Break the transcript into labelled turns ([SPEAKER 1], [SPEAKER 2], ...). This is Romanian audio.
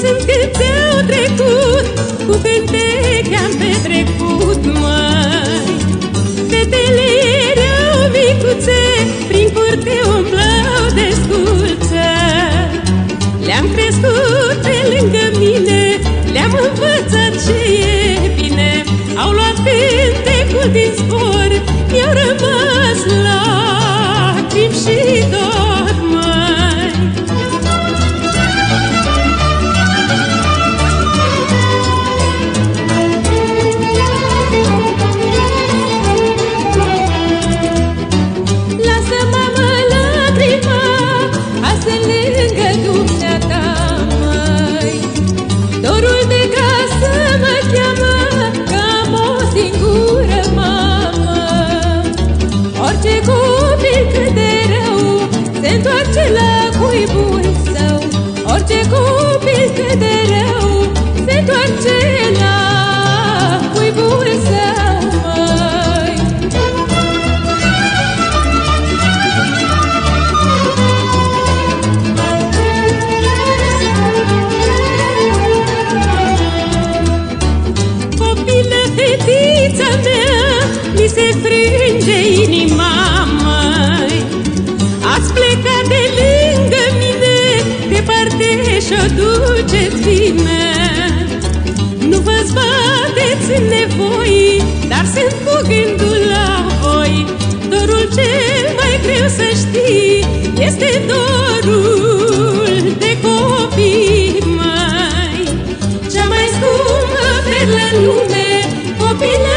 [SPEAKER 1] sunt câți au trecut Cu cântece am petrecut, mai Fetele erau micuțe Prin curte umblau desculță Le-am crescut Orice copil cât de rău Se întoarce la cuibul său, măi Copilă, fetița mea Mi se frânge inima, mai. Ați plecat de lângă duceți bine. Nu vă zbateți în nevoi Dar sunt cu gândul la voi. Dorul cel mai greu să știi Este dorul de copii mai Cea mai scumpă perlă în lume Copilă